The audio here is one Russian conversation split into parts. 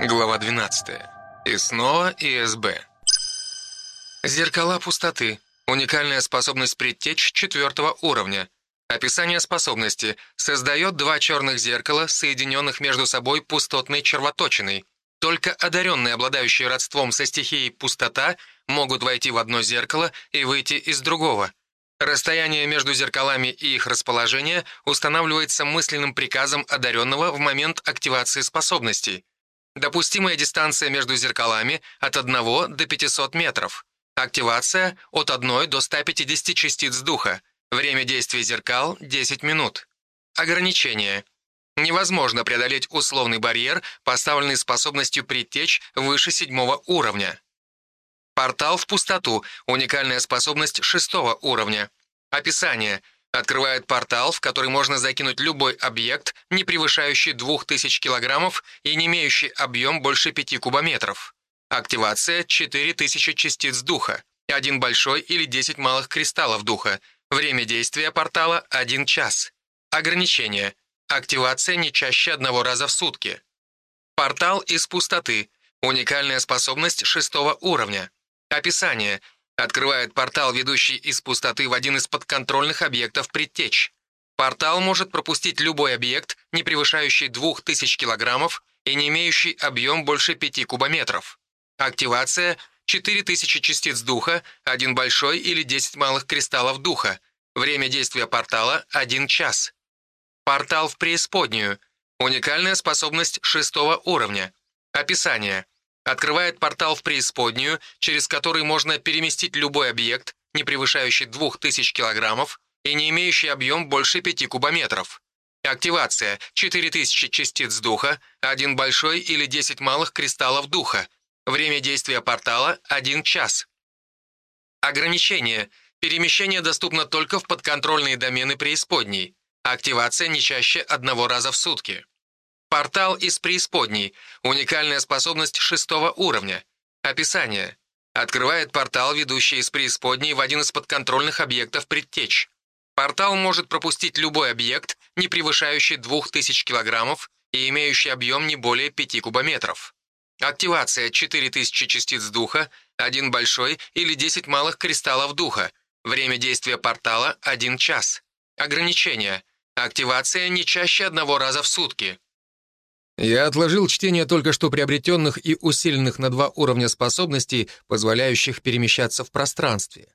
Глава 12. И снова ИСБ. Зеркала пустоты. Уникальная способность предтечь четвертого уровня. Описание способности. Создает два черных зеркала, соединенных между собой пустотной червоточиной. Только одаренные, обладающие родством со стихией пустота, могут войти в одно зеркало и выйти из другого. Расстояние между зеркалами и их расположение устанавливается мысленным приказом одаренного в момент активации способностей. Допустимая дистанция между зеркалами от 1 до 500 метров. Активация от 1 до 150 частиц духа. Время действия зеркал – 10 минут. Ограничение. Невозможно преодолеть условный барьер, поставленный способностью предтечь выше седьмого уровня. Портал в пустоту – уникальная способность шестого уровня. Описание. Открывает портал, в который можно закинуть любой объект, не превышающий 2000 килограммов и не имеющий объем больше 5 кубометров. Активация – 4000 частиц духа, один большой или 10 малых кристаллов духа. Время действия портала – 1 час. Ограничение. Активация не чаще одного раза в сутки. Портал из пустоты. Уникальная способность шестого уровня. Описание. Открывает портал, ведущий из пустоты в один из подконтрольных объектов предтеч. Портал может пропустить любой объект, не превышающий 2000 килограммов и не имеющий объем больше 5 кубометров. Активация — 4000 частиц духа, один большой или 10 малых кристаллов духа. Время действия портала — 1 час. Портал в преисподнюю. Уникальная способность шестого уровня. Описание. Открывает портал в преисподнюю, через который можно переместить любой объект, не превышающий 2000 килограммов и не имеющий объем больше 5 кубометров. Активация — 4000 частиц духа, один большой или 10 малых кристаллов духа. Время действия портала — 1 час. Ограничение. Перемещение доступно только в подконтрольные домены преисподней. Активация не чаще одного раза в сутки. Портал из преисподней. Уникальная способность шестого уровня. Описание. Открывает портал, ведущий из преисподней в один из подконтрольных объектов предтеч. Портал может пропустить любой объект, не превышающий 2000 килограммов и имеющий объем не более 5 кубометров. Активация 4000 частиц духа, один большой или 10 малых кристаллов духа. Время действия портала – 1 час. Ограничение. Активация не чаще одного раза в сутки. Я отложил чтение только что приобретенных и усиленных на два уровня способностей, позволяющих перемещаться в пространстве.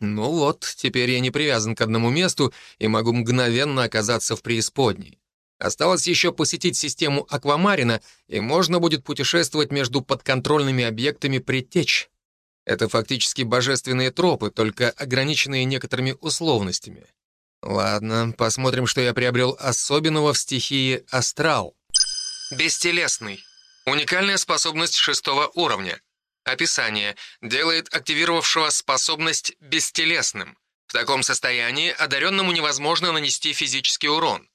Ну вот, теперь я не привязан к одному месту и могу мгновенно оказаться в преисподней. Осталось еще посетить систему Аквамарина, и можно будет путешествовать между подконтрольными объектами предтеч. Это фактически божественные тропы, только ограниченные некоторыми условностями. Ладно, посмотрим, что я приобрел особенного в стихии «Астрал». Бестелесный. Уникальная способность шестого уровня. Описание. Делает активировавшего способность бестелесным. В таком состоянии одаренному невозможно нанести физический урон.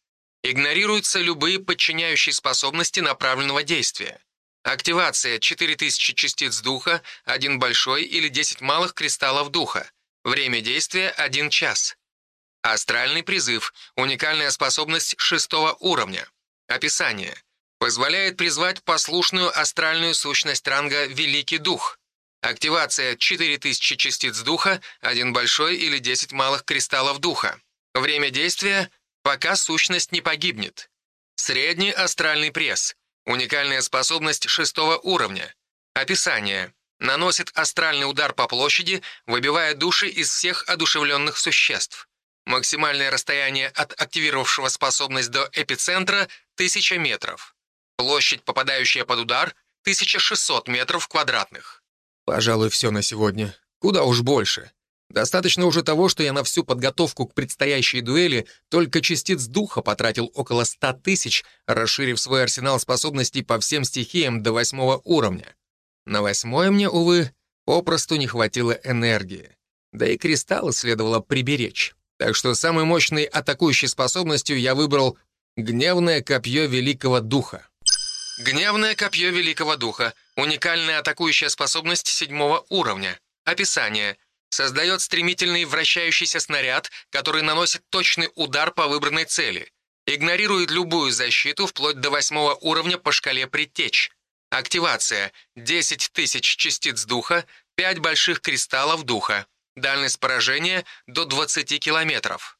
Игнорируются любые подчиняющие способности направленного действия. Активация 4000 частиц духа, один большой или 10 малых кристаллов духа. Время действия 1 час. Астральный призыв. Уникальная способность шестого уровня. Описание. Позволяет призвать послушную астральную сущность ранга «Великий Дух». Активация 4000 частиц духа, один большой или 10 малых кристаллов духа. Время действия – пока сущность не погибнет. Средний астральный пресс. Уникальная способность шестого уровня. Описание. Наносит астральный удар по площади, выбивая души из всех одушевленных существ. Максимальное расстояние от активировавшего способность до эпицентра – 1000 метров. Площадь, попадающая под удар, 1600 метров квадратных. Пожалуй, все на сегодня. Куда уж больше. Достаточно уже того, что я на всю подготовку к предстоящей дуэли только частиц духа потратил около 100 тысяч, расширив свой арсенал способностей по всем стихиям до восьмого уровня. На восьмой мне, увы, попросту не хватило энергии. Да и кристаллы следовало приберечь. Так что самой мощной атакующей способностью я выбрал гневное копье Великого Духа. Гневное копье Великого Духа. Уникальная атакующая способность седьмого уровня. Описание. Создает стремительный вращающийся снаряд, который наносит точный удар по выбранной цели. Игнорирует любую защиту вплоть до восьмого уровня по шкале предтеч. Активация — 10 тысяч частиц духа, 5 больших кристаллов духа. Дальность поражения — до 20 километров.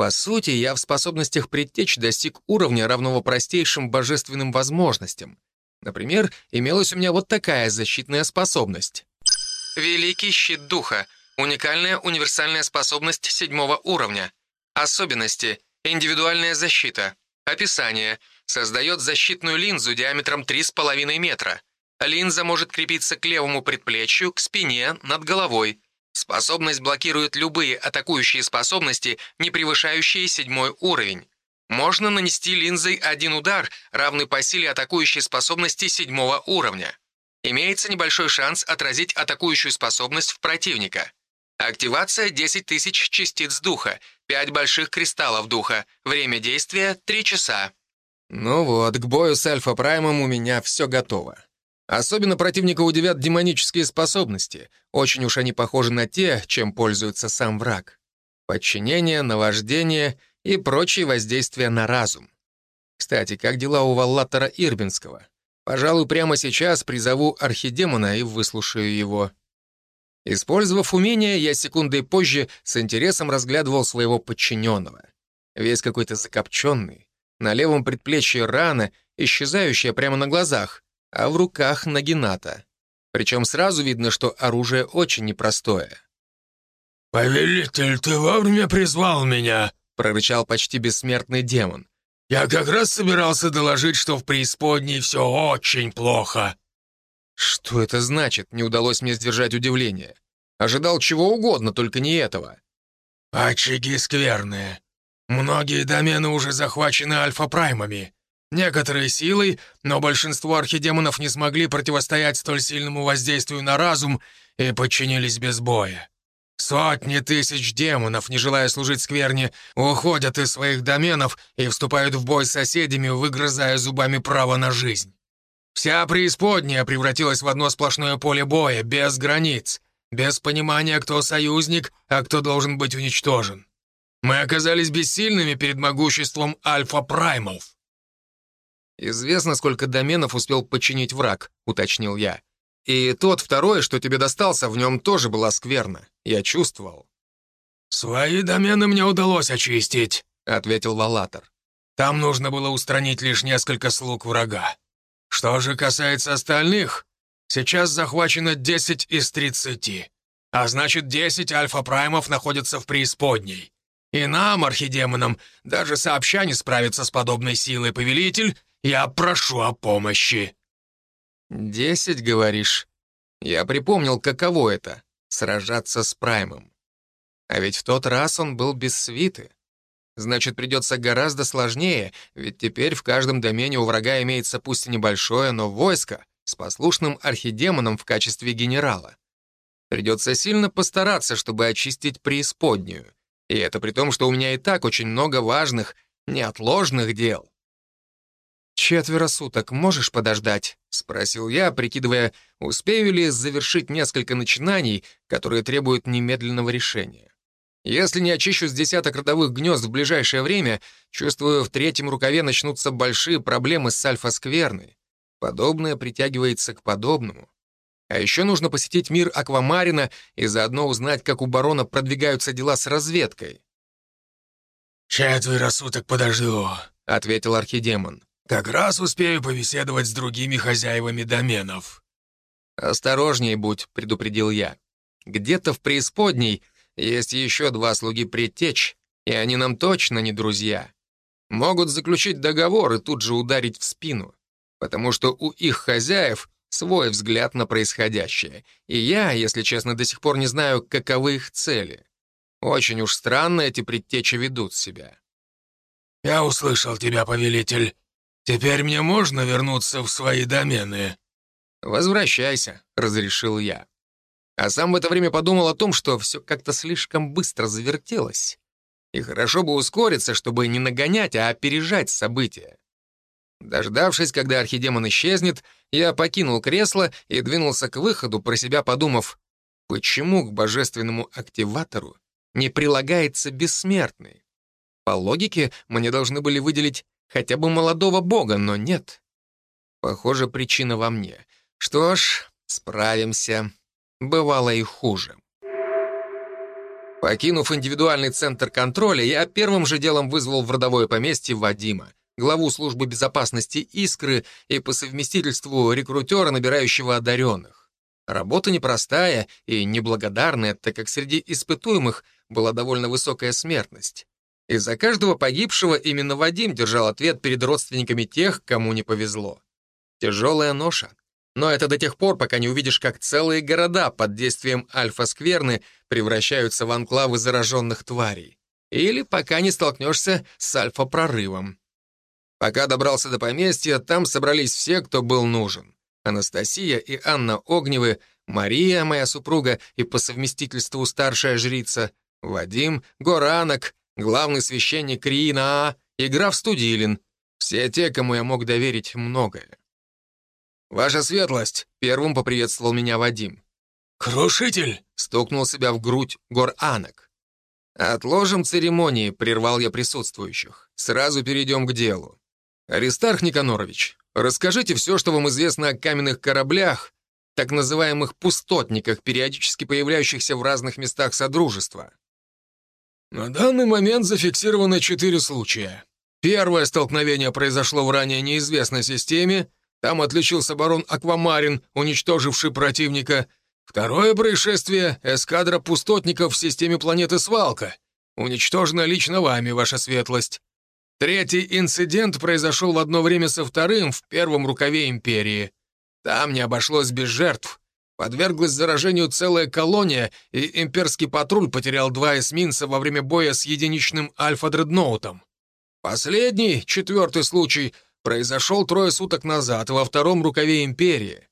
По сути, я в способностях предтечь достиг уровня, равного простейшим божественным возможностям. Например, имелась у меня вот такая защитная способность. Великий щит духа. Уникальная универсальная способность седьмого уровня. Особенности. Индивидуальная защита. Описание. Создает защитную линзу диаметром 3,5 метра. Линза может крепиться к левому предплечью, к спине, над головой. Способность блокирует любые атакующие способности, не превышающие седьмой уровень. Можно нанести линзой один удар, равный по силе атакующей способности седьмого уровня. Имеется небольшой шанс отразить атакующую способность в противника. Активация 10 тысяч частиц духа, 5 больших кристаллов духа. Время действия 3 часа. Ну вот, к бою с Альфа-Праймом у меня все готово. Особенно противника удивят демонические способности. Очень уж они похожи на те, чем пользуется сам враг. Подчинение, наваждение — и прочие воздействия на разум. Кстати, как дела у Валлатора Ирбинского? Пожалуй, прямо сейчас призову архидемона и выслушаю его. Использовав умение, я секундой позже с интересом разглядывал своего подчиненного. Весь какой-то закопченный, на левом предплечье рана, исчезающая прямо на глазах, а в руках Нагината. Причем сразу видно, что оружие очень непростое. «Повелитель, ты вовремя призвал меня!» прорычал почти бессмертный демон. «Я как раз собирался доложить, что в преисподней все очень плохо». «Что это значит?» — не удалось мне сдержать удивление. Ожидал чего угодно, только не этого. «Очаги скверные. Многие домены уже захвачены альфа-праймами. Некоторые силой, но большинство архидемонов не смогли противостоять столь сильному воздействию на разум и подчинились без боя. Сотни тысяч демонов, не желая служить скверне, уходят из своих доменов и вступают в бой с соседями, выгрызая зубами право на жизнь. Вся преисподняя превратилась в одно сплошное поле боя, без границ, без понимания, кто союзник, а кто должен быть уничтожен. Мы оказались бессильными перед могуществом альфа-праймов. «Известно, сколько доменов успел починить враг», — уточнил я. И тот второй, что тебе достался, в нем тоже была скверна. Я чувствовал». «Свои домены мне удалось очистить», — ответил Валатор. «Там нужно было устранить лишь несколько слуг врага. Что же касается остальных, сейчас захвачено 10 из 30. А значит, 10 альфа-праймов находятся в преисподней. И нам, архидемонам, даже сообща не справиться с подобной силой, повелитель, я прошу о помощи». «Десять, говоришь?» Я припомнил, каково это — сражаться с Праймом. А ведь в тот раз он был без свиты. Значит, придется гораздо сложнее, ведь теперь в каждом домене у врага имеется пусть и небольшое, но войско с послушным архидемоном в качестве генерала. Придется сильно постараться, чтобы очистить преисподнюю. И это при том, что у меня и так очень много важных, неотложных дел. «Четверо суток можешь подождать?» — спросил я, прикидывая, успею ли завершить несколько начинаний, которые требуют немедленного решения. Если не очищу с десяток родовых гнезд в ближайшее время, чувствую, в третьем рукаве начнутся большие проблемы с альфа-скверной. Подобное притягивается к подобному. А еще нужно посетить мир Аквамарина и заодно узнать, как у барона продвигаются дела с разведкой. «Четверо суток подожду», — ответил архидемон. Как раз успею побеседовать с другими хозяевами доменов». «Осторожней будь», — предупредил я. «Где-то в преисподней есть еще два слуги предтеч, и они нам точно не друзья. Могут заключить договор и тут же ударить в спину, потому что у их хозяев свой взгляд на происходящее, и я, если честно, до сих пор не знаю, каковы их цели. Очень уж странно эти предтечи ведут себя». «Я услышал тебя, повелитель», Теперь мне можно вернуться в свои домены?» «Возвращайся», — разрешил я. А сам в это время подумал о том, что все как-то слишком быстро завертелось. И хорошо бы ускориться, чтобы не нагонять, а опережать события. Дождавшись, когда архидемон исчезнет, я покинул кресло и двинулся к выходу, про себя подумав, почему к божественному активатору не прилагается бессмертный? По логике, мне должны были выделить хотя бы молодого бога, но нет. Похоже, причина во мне. Что ж, справимся. Бывало и хуже. Покинув индивидуальный центр контроля, я первым же делом вызвал в родовое поместье Вадима, главу службы безопасности «Искры» и по совместительству рекрутера, набирающего одаренных. Работа непростая и неблагодарная, так как среди испытуемых была довольно высокая смертность. Из-за каждого погибшего именно Вадим держал ответ перед родственниками тех, кому не повезло. Тяжелая ноша. Но это до тех пор, пока не увидишь, как целые города под действием альфа-скверны превращаются в анклавы зараженных тварей. Или пока не столкнешься с альфа-прорывом. Пока добрался до поместья, там собрались все, кто был нужен. Анастасия и Анна Огневы, Мария, моя супруга и по совместительству старшая жрица, Вадим, Горанок, главный священник Риина и граф Студилин. Все те, кому я мог доверить многое. «Ваша светлость!» — первым поприветствовал меня Вадим. «Крушитель!» — стукнул себя в грудь Гор-Анок. «Отложим церемонии», — прервал я присутствующих. «Сразу перейдем к делу. Аристарх Никанорович, расскажите все, что вам известно о каменных кораблях, так называемых пустотниках, периодически появляющихся в разных местах Содружества». На данный момент зафиксировано четыре случая. Первое столкновение произошло в ранее неизвестной системе — там отличился барон Аквамарин, уничтоживший противника. Второе происшествие — эскадра пустотников в системе планеты Свалка. Уничтожена лично вами, ваша светлость. Третий инцидент произошел в одно время со вторым в первом рукаве Империи. Там не обошлось без жертв. Подверглась заражению целая колония, и имперский патруль потерял два эсминца во время боя с единичным альфа-дредноутом. Последний, четвертый случай — произошел трое суток назад во втором рукаве Империи.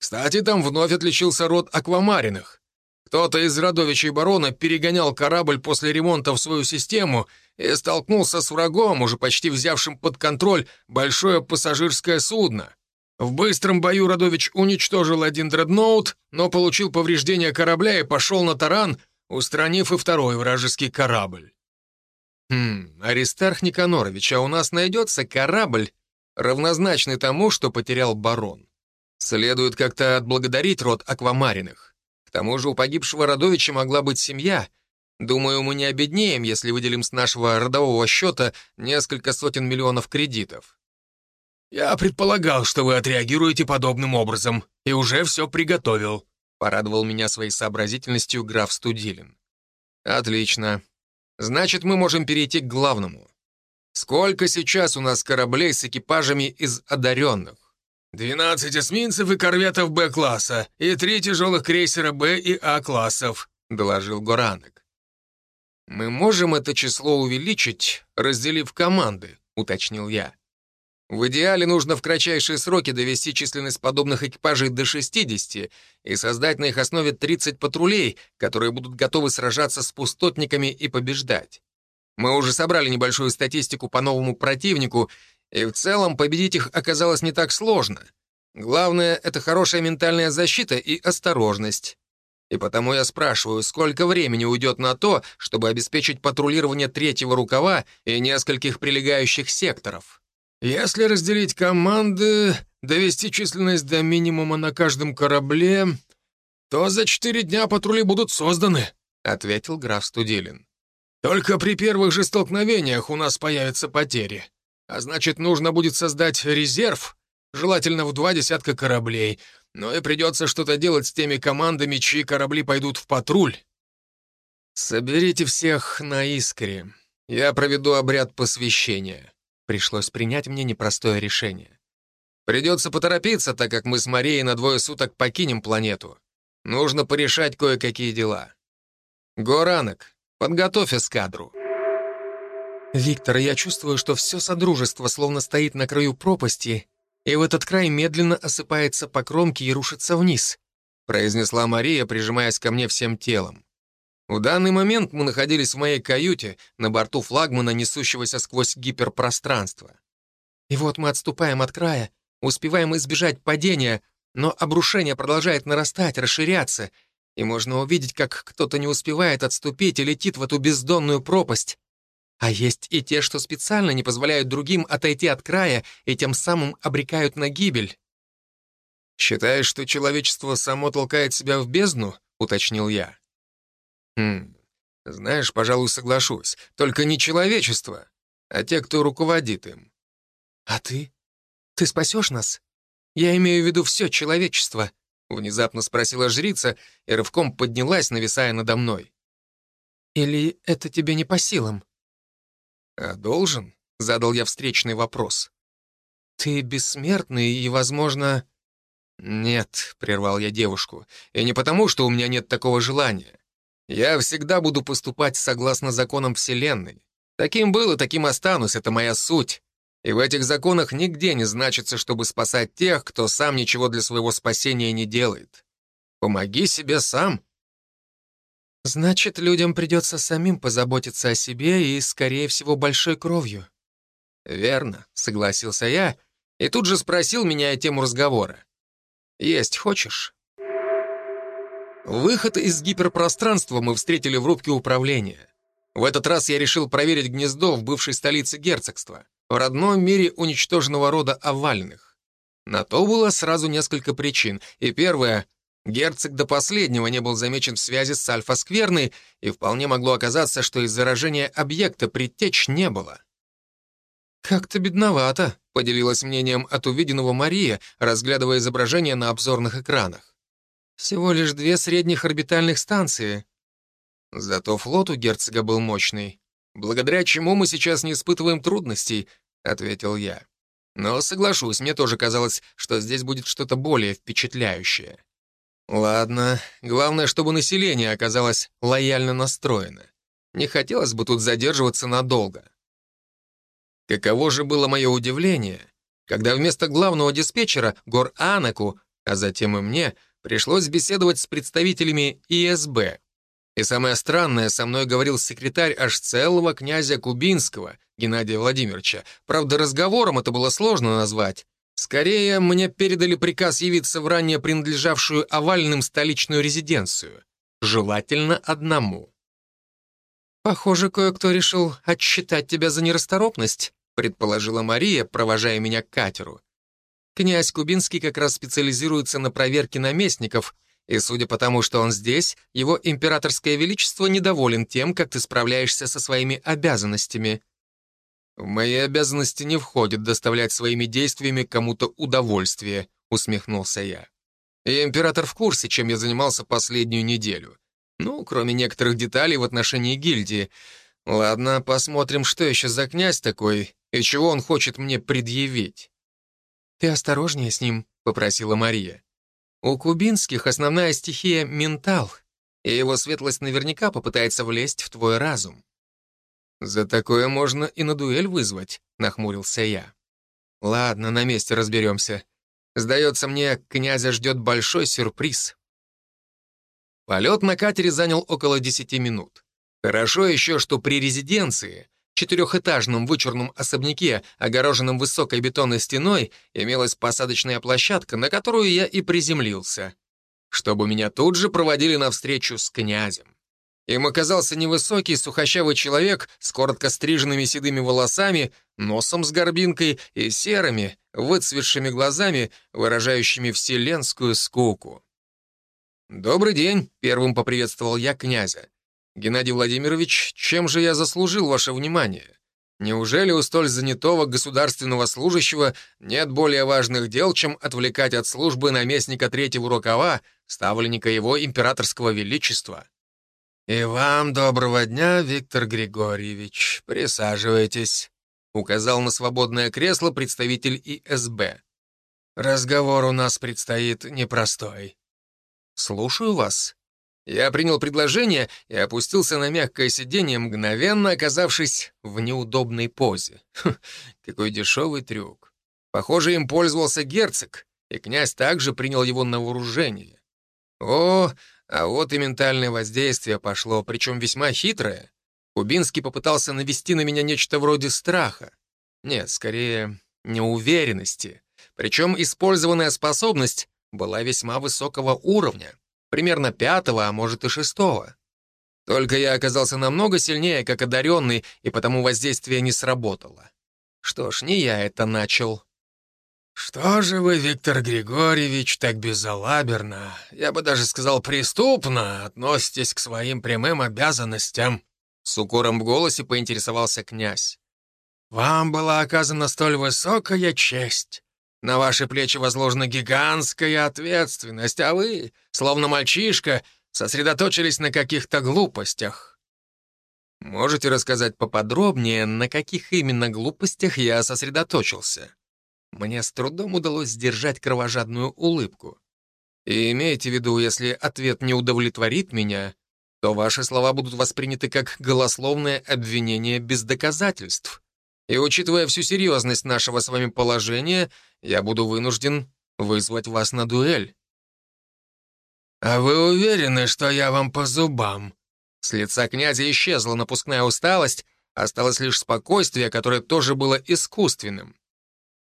Кстати, там вновь отличился род аквамариных. Кто-то из родовичей барона перегонял корабль после ремонта в свою систему и столкнулся с врагом, уже почти взявшим под контроль большое пассажирское судно. В быстром бою Родович уничтожил один дредноут, но получил повреждения корабля и пошел на таран, устранив и второй вражеский корабль. «Хм, Аристарх Никанорович, а у нас найдется корабль, равнозначный тому, что потерял барон. Следует как-то отблагодарить род аквамариных. К тому же у погибшего Родовича могла быть семья. Думаю, мы не обеднеем, если выделим с нашего родового счета несколько сотен миллионов кредитов. «Я предполагал, что вы отреагируете подобным образом, и уже все приготовил», порадовал меня своей сообразительностью граф Студилин. «Отлично. Значит, мы можем перейти к главному. Сколько сейчас у нас кораблей с экипажами из одаренных? «Двенадцать эсминцев и корветов Б-класса, и три тяжелых крейсера Б и А-классов», — доложил Горанек. «Мы можем это число увеличить, разделив команды», — уточнил я. «В идеале нужно в кратчайшие сроки довести численность подобных экипажей до 60 и создать на их основе 30 патрулей, которые будут готовы сражаться с пустотниками и побеждать. Мы уже собрали небольшую статистику по новому противнику, и в целом победить их оказалось не так сложно. Главное — это хорошая ментальная защита и осторожность. И потому я спрашиваю, сколько времени уйдет на то, чтобы обеспечить патрулирование третьего рукава и нескольких прилегающих секторов? Если разделить команды, довести численность до минимума на каждом корабле, то за четыре дня патрули будут созданы, — ответил граф Студилин. Только при первых же столкновениях у нас появятся потери. А значит, нужно будет создать резерв, желательно в два десятка кораблей, но и придется что-то делать с теми командами, чьи корабли пойдут в патруль. «Соберите всех на искре. Я проведу обряд посвящения». Пришлось принять мне непростое решение. Придется поторопиться, так как мы с Марией на двое суток покинем планету. Нужно порешать кое-какие дела. Горанок, Подготовь эскадру». «Виктор, я чувствую, что все Содружество словно стоит на краю пропасти, и в этот край медленно осыпается по кромке и рушится вниз», произнесла Мария, прижимаясь ко мне всем телом. В данный момент мы находились в моей каюте на борту флагмана, несущегося сквозь гиперпространство. И вот мы отступаем от края, успеваем избежать падения, но обрушение продолжает нарастать, расширяться — и можно увидеть, как кто-то не успевает отступить и летит в эту бездонную пропасть. А есть и те, что специально не позволяют другим отойти от края и тем самым обрекают на гибель. «Считаешь, что человечество само толкает себя в бездну?» — уточнил я. «Хм, знаешь, пожалуй, соглашусь. Только не человечество, а те, кто руководит им». «А ты? Ты спасешь нас? Я имею в виду все человечество», — внезапно спросила жрица и рывком поднялась, нависая надо мной. «Или это тебе не по силам?» «А должен?» — задал я встречный вопрос. «Ты бессмертный и, возможно...» «Нет», — прервал я девушку, «и не потому, что у меня нет такого желания. Я всегда буду поступать согласно законам Вселенной. Таким был и таким останусь, это моя суть. И в этих законах нигде не значится, чтобы спасать тех, кто сам ничего для своего спасения не делает. Помоги себе сам». «Значит, людям придется самим позаботиться о себе и, скорее всего, большой кровью». «Верно», — согласился я, и тут же спросил, меняя тему разговора. Есть хочешь?» Выход из гиперпространства мы встретили в рубке управления. В этот раз я решил проверить гнездо в бывшей столице герцогства, в родном мире уничтоженного рода овальных. На то было сразу несколько причин, и первое — герцог до последнего не был замечен в связи с Альфа-скверной, и вполне могло оказаться, что из заражения объекта предтеч не было. «Как-то бедновато», — поделилась мнением от увиденного Мария, разглядывая изображение на обзорных экранах. «Всего лишь две средних орбитальных станции». Зато флот у герцога был мощный, благодаря чему мы сейчас не испытываем трудностей, — ответил я. Но соглашусь, мне тоже казалось, что здесь будет что-то более впечатляющее. Ладно, главное, чтобы население оказалось лояльно настроено. Не хотелось бы тут задерживаться надолго. Каково же было мое удивление, когда вместо главного диспетчера Гор Анаку, а затем и мне, пришлось беседовать с представителями ИСБ. И самое странное, со мной говорил секретарь аж целого князя Кубинского, Геннадия Владимировича. Правда, разговором это было сложно назвать. Скорее, мне передали приказ явиться в ранее принадлежавшую овальным столичную резиденцию. Желательно одному. «Похоже, кое-кто решил отсчитать тебя за нерасторопность», предположила Мария, провожая меня к катеру. Князь Кубинский как раз специализируется на проверке наместников, и судя по тому, что он здесь, его императорское величество недоволен тем, как ты справляешься со своими обязанностями. В мои обязанности не входит доставлять своими действиями кому-то удовольствие, усмехнулся я. И император в курсе, чем я занимался последнюю неделю. Ну, кроме некоторых деталей в отношении гильдии. Ладно, посмотрим, что еще за князь такой, и чего он хочет мне предъявить. «Ты осторожнее с ним», — попросила Мария. «У кубинских основная стихия — ментал, и его светлость наверняка попытается влезть в твой разум». «За такое можно и на дуэль вызвать», — нахмурился я. «Ладно, на месте разберемся. Сдается мне, князя ждет большой сюрприз». Полет на катере занял около десяти минут. Хорошо еще, что при резиденции четырехэтажном вычурном особняке, огороженном высокой бетонной стеной, имелась посадочная площадка, на которую я и приземлился. Чтобы меня тут же проводили на встречу с князем. Им оказался невысокий, сухощавый человек с коротко стриженными седыми волосами, носом с горбинкой и серыми, выцветшими глазами, выражающими вселенскую скуку. «Добрый день», — первым поприветствовал я князя. «Геннадий Владимирович, чем же я заслужил ваше внимание? Неужели у столь занятого государственного служащего нет более важных дел, чем отвлекать от службы наместника третьего рукава, ставленника его императорского величества?» «И вам доброго дня, Виктор Григорьевич. Присаживайтесь», — указал на свободное кресло представитель ИСБ. «Разговор у нас предстоит непростой». «Слушаю вас», я принял предложение и опустился на мягкое сиденье, мгновенно оказавшись в неудобной позе. Хм, какой дешевый трюк. Похоже, им пользовался герцог, и князь также принял его на вооружение. О, а вот и ментальное воздействие пошло, причем весьма хитрое. Кубинский попытался навести на меня нечто вроде страха. Нет, скорее, неуверенности. Причем использованная способность была весьма высокого уровня примерно пятого, а может и шестого. Только я оказался намного сильнее, как одаренный, и потому воздействие не сработало. Что ж, не я это начал. «Что же вы, Виктор Григорьевич, так безалаберно, я бы даже сказал преступно, относитесь к своим прямым обязанностям?» С укором в голосе поинтересовался князь. «Вам была оказана столь высокая честь. На ваши плечи возложена гигантская ответственность, а вы, словно мальчишка, сосредоточились на каких-то глупостях. Можете рассказать поподробнее, на каких именно глупостях я сосредоточился? Мне с трудом удалось сдержать кровожадную улыбку. И имейте в виду, если ответ не удовлетворит меня, то ваши слова будут восприняты как голословное обвинение без доказательств. И учитывая всю серьезность нашего с вами положения, я буду вынужден вызвать вас на дуэль. «А вы уверены, что я вам по зубам?» С лица князя исчезла напускная усталость, осталось лишь спокойствие, которое тоже было искусственным.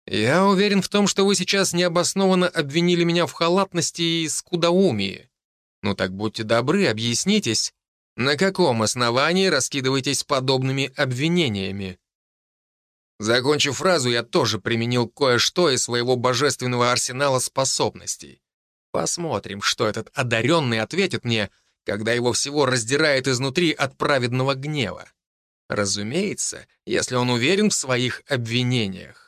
«Я уверен в том, что вы сейчас необоснованно обвинили меня в халатности и скудоумии. Ну так будьте добры, объяснитесь, на каком основании раскидываетесь подобными обвинениями?» Закончив фразу, я тоже применил кое-что из своего божественного арсенала способностей. Посмотрим, что этот одаренный ответит мне, когда его всего раздирает изнутри от праведного гнева. Разумеется, если он уверен в своих обвинениях.